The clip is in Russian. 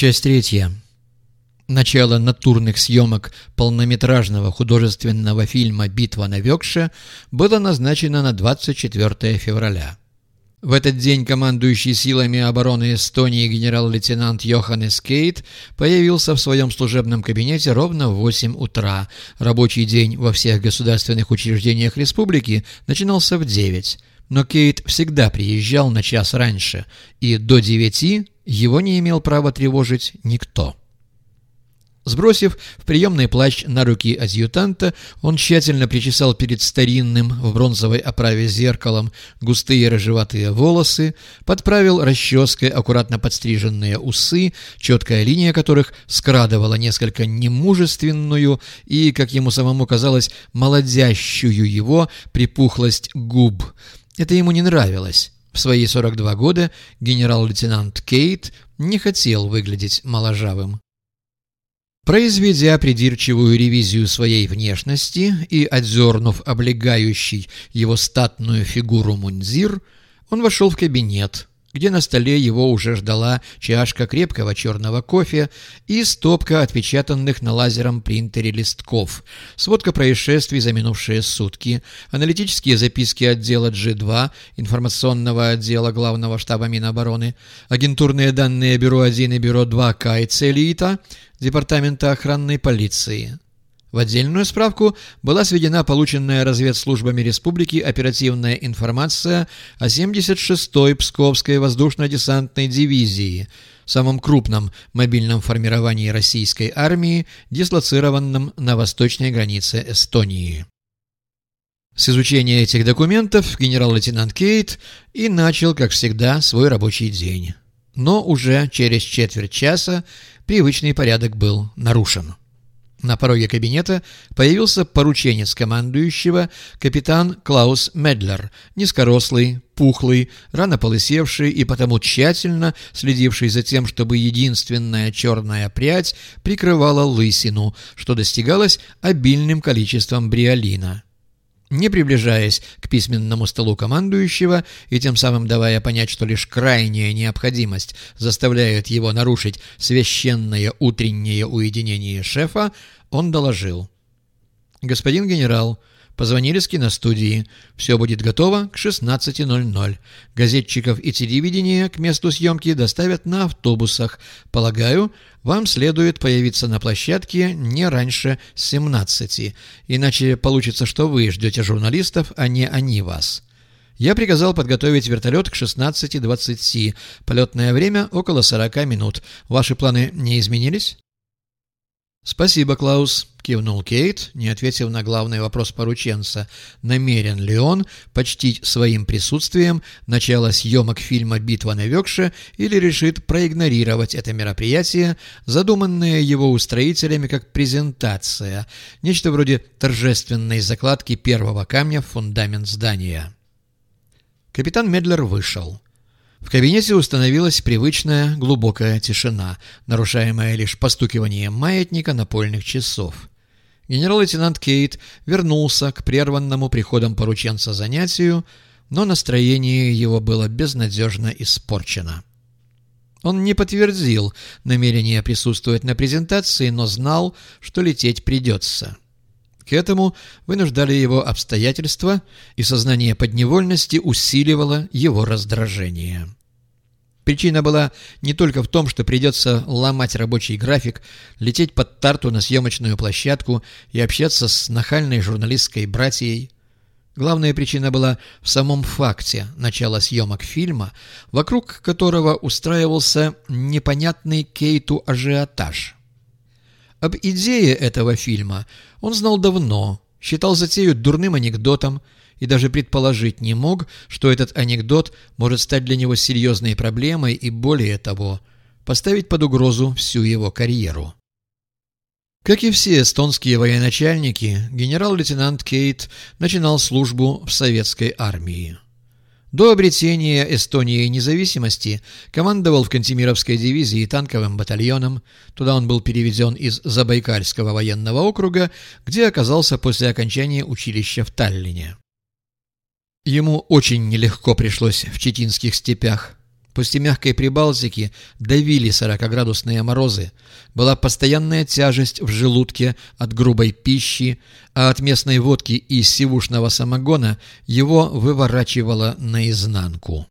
Часть третья. Начало натурных съемок полнометражного художественного фильма «Битва на Векше» было назначено на 24 февраля. В этот день командующий силами обороны Эстонии генерал-лейтенант Йоханнес Кейт появился в своем служебном кабинете ровно в 8 утра. Рабочий день во всех государственных учреждениях республики начинался в 9. Но Кейт всегда приезжал на час раньше, и до 9 его не имел права тревожить никто. Сбросив в приемный плащ на руки адъютанта, он тщательно причесал перед старинным в бронзовой оправе зеркалом густые рыжеватые волосы, подправил расческой аккуратно подстриженные усы, четкая линия которых скрадывала несколько немужественную и, как ему самому казалось, молодящую его припухлость губ. Это ему не нравилось. В свои 42 года генерал-лейтенант Кейт не хотел выглядеть моложавым. Произведя придирчивую ревизию своей внешности и отзернув облегающий его статную фигуру мундир, он вошел в кабинет, где на столе его уже ждала чашка крепкого черного кофе и стопка отпечатанных на лазером принтере листков, сводка происшествий за минувшие сутки, аналитические записки отдела G2, информационного отдела Главного штаба Минобороны, агентурные данные Бюро 1 и Бюро 2 Кайцелита, Департамента охранной полиции. В отдельную справку была сведена полученная разведслужбами республики оперативная информация о 76-й Псковской воздушно-десантной дивизии, самом крупном мобильном формировании российской армии, дислоцированном на восточной границе Эстонии. С изучения этих документов генерал-лейтенант Кейт и начал, как всегда, свой рабочий день. Но уже через четверть часа привычный порядок был нарушен. На пороге кабинета появился порученец командующего, капитан Клаус Медлер, низкорослый, пухлый, рано полысевший и потому тщательно следивший за тем, чтобы единственная черная прядь прикрывала лысину, что достигалось обильным количеством бриолина. Не приближаясь к письменному столу командующего и тем самым давая понять, что лишь крайняя необходимость заставляет его нарушить священное утреннее уединение шефа, он доложил. «Господин генерал, Позвонили с киностудии. Все будет готово к 16.00. Газетчиков и телевидение к месту съемки доставят на автобусах. Полагаю, вам следует появиться на площадке не раньше 17. Иначе получится, что вы ждете журналистов, а не они вас. Я приказал подготовить вертолет к 16.20. Полетное время около 40 минут. Ваши планы не изменились? «Спасибо, Клаус», — кивнул Кейт, не ответив на главный вопрос порученца, намерен ли он почтить своим присутствием начало съемок фильма «Битва на Векше» или решит проигнорировать это мероприятие, задуманное его устроителями как презентация, нечто вроде торжественной закладки первого камня в фундамент здания. Капитан Медлер вышел. В кабинете установилась привычная глубокая тишина, нарушаемая лишь постукиванием маятника напольных часов. Генерал-лейтенант Кейт вернулся к прерванному приходом порученца занятию, но настроение его было безнадежно испорчено. Он не подтвердил намерение присутствовать на презентации, но знал, что лететь придется. К этому вынуждали его обстоятельства, и сознание подневольности усиливало его раздражение. Причина была не только в том, что придется ломать рабочий график, лететь под Тарту на съемочную площадку и общаться с нахальной журналистской братьей. Главная причина была в самом факте начала съемок фильма, вокруг которого устраивался непонятный Кейту ажиотаж – об идее этого фильма он знал давно, считал затею дурным анекдотом и даже предположить не мог, что этот анекдот может стать для него серьезной проблемой и, более того, поставить под угрозу всю его карьеру. Как и все эстонские военачальники, генерал-лейтенант Кейт начинал службу в советской армии. До обретения Эстонии независимости командовал в Кантемировской дивизии танковым батальоном. Туда он был переведен из Забайкальского военного округа, где оказался после окончания училища в Таллине. Ему очень нелегко пришлось в Читинских степях. После мягкой Прибалтики давили 40-градусные морозы, была постоянная тяжесть в желудке от грубой пищи, а от местной водки и сивушного самогона его выворачивало наизнанку.